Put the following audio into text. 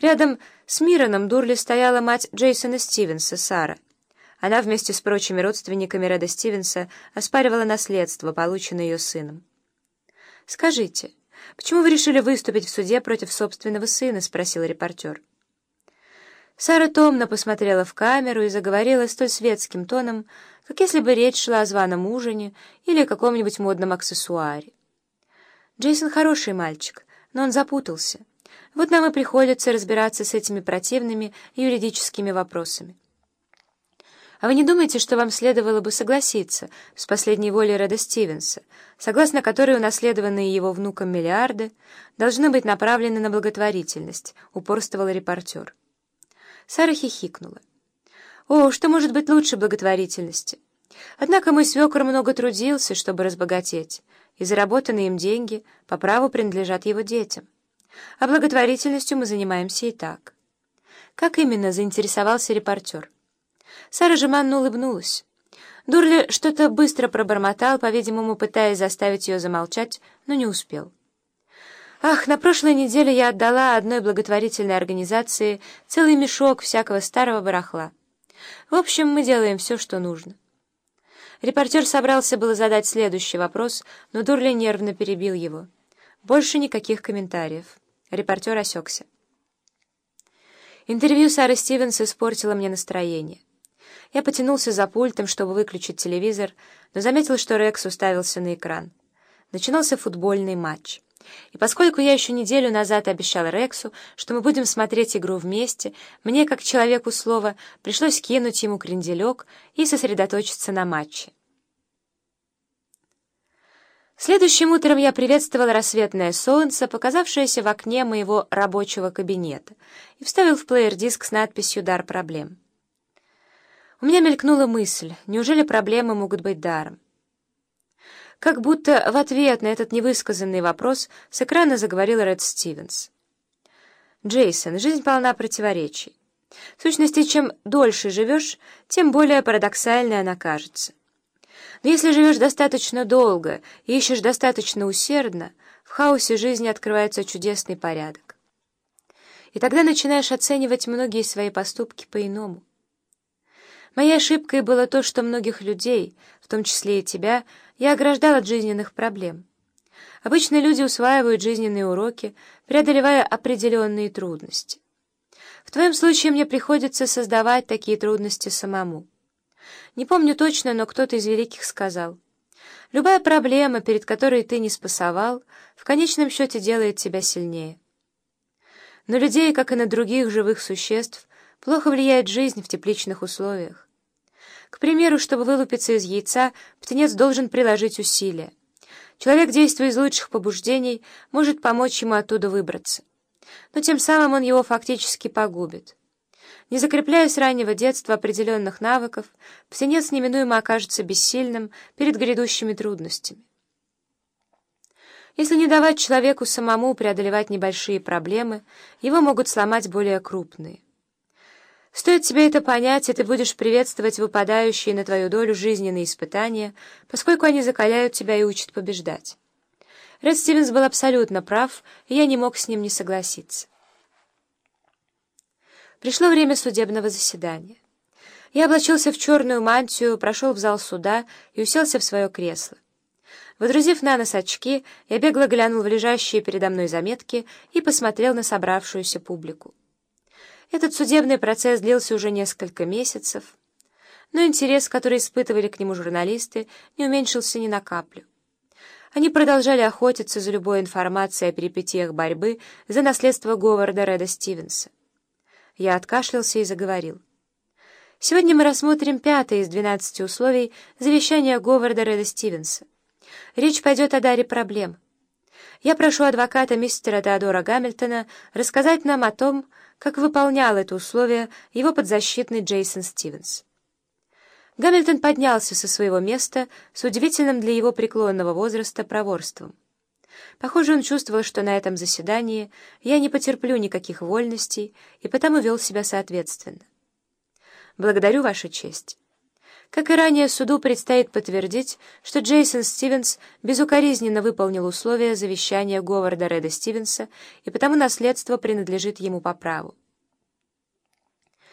Рядом с Мироном Дурли стояла мать Джейсона Стивенса, Сара. Она вместе с прочими родственниками Реда Стивенса оспаривала наследство, полученное ее сыном. «Скажите, почему вы решили выступить в суде против собственного сына?» — спросил репортер. Сара томно посмотрела в камеру и заговорила столь светским тоном, как если бы речь шла о званом ужине или о каком-нибудь модном аксессуаре. Джейсон хороший мальчик, но он запутался. Вот нам и приходится разбираться с этими противными юридическими вопросами. А вы не думаете, что вам следовало бы согласиться с последней волей Реда Стивенса, согласно которой унаследованные его внуком миллиарды должны быть направлены на благотворительность, упорствовал репортер. Сара хихикнула. О, что может быть лучше благотворительности? Однако мой свекор много трудился, чтобы разбогатеть, и заработанные им деньги по праву принадлежат его детям. А благотворительностью мы занимаемся и так. Как именно заинтересовался репортер? Сара жеманно улыбнулась. Дурли что-то быстро пробормотал, по-видимому, пытаясь заставить ее замолчать, но не успел. Ах, на прошлой неделе я отдала одной благотворительной организации целый мешок всякого старого барахла. В общем, мы делаем все, что нужно. Репортер собрался было задать следующий вопрос, но Дурли нервно перебил его. Больше никаких комментариев. Репортер осекся. Интервью Сары Стивенс испортило мне настроение. Я потянулся за пультом, чтобы выключить телевизор, но заметил, что Рекс уставился на экран. Начинался футбольный матч. И поскольку я еще неделю назад обещал Рексу, что мы будем смотреть игру вместе, мне, как человеку слова, пришлось кинуть ему кренделек и сосредоточиться на матче. Следующим утром я приветствовал рассветное солнце, показавшееся в окне моего рабочего кабинета, и вставил в плеер диск с надписью «Дар проблем». У меня мелькнула мысль, неужели проблемы могут быть даром? Как будто в ответ на этот невысказанный вопрос с экрана заговорил Ред Стивенс. «Джейсон, жизнь полна противоречий. В сущности, чем дольше живешь, тем более парадоксальной она кажется. Но если живешь достаточно долго и ищешь достаточно усердно, в хаосе жизни открывается чудесный порядок. И тогда начинаешь оценивать многие свои поступки по-иному. Моей ошибкой было то, что многих людей, в том числе и тебя, я ограждал от жизненных проблем. Обычно люди усваивают жизненные уроки, преодолевая определенные трудности. В твоем случае мне приходится создавать такие трудности самому. Не помню точно, но кто-то из великих сказал, «Любая проблема, перед которой ты не спасовал, в конечном счете делает тебя сильнее». На людей, как и на других живых существ, плохо влияет жизнь в тепличных условиях. К примеру, чтобы вылупиться из яйца, птенец должен приложить усилия. Человек, действуя из лучших побуждений, может помочь ему оттуда выбраться. Но тем самым он его фактически погубит. Не закрепляя с раннего детства определенных навыков, птенец неминуемо окажется бессильным перед грядущими трудностями. Если не давать человеку самому преодолевать небольшие проблемы, его могут сломать более крупные. Стоит тебе это понять, и ты будешь приветствовать выпадающие на твою долю жизненные испытания, поскольку они закаляют тебя и учат побеждать. Ред Стивенс был абсолютно прав, и я не мог с ним не согласиться. Пришло время судебного заседания. Я облачился в черную мантию, прошел в зал суда и уселся в свое кресло. Водрузив на нос очки, я бегло глянул в лежащие передо мной заметки и посмотрел на собравшуюся публику. Этот судебный процесс длился уже несколько месяцев, но интерес, который испытывали к нему журналисты, не уменьшился ни на каплю. Они продолжали охотиться за любой информацией о перипетиях борьбы за наследство Говарда Реда Стивенса. Я откашлялся и заговорил. Сегодня мы рассмотрим пятое из двенадцати условий завещания Говарда Реда Стивенса. Речь пойдет о даре проблем. Я прошу адвоката мистера Теодора Гамильтона рассказать нам о том, как выполнял это условие его подзащитный Джейсон Стивенс. Гамильтон поднялся со своего места с удивительным для его преклонного возраста проворством. Похоже, он чувствовал, что на этом заседании я не потерплю никаких вольностей, и потому вел себя соответственно. «Благодарю, Ваша честь. Как и ранее, суду предстоит подтвердить, что Джейсон Стивенс безукоризненно выполнил условия завещания Говарда Реда Стивенса, и потому наследство принадлежит ему по праву.